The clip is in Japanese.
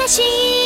話。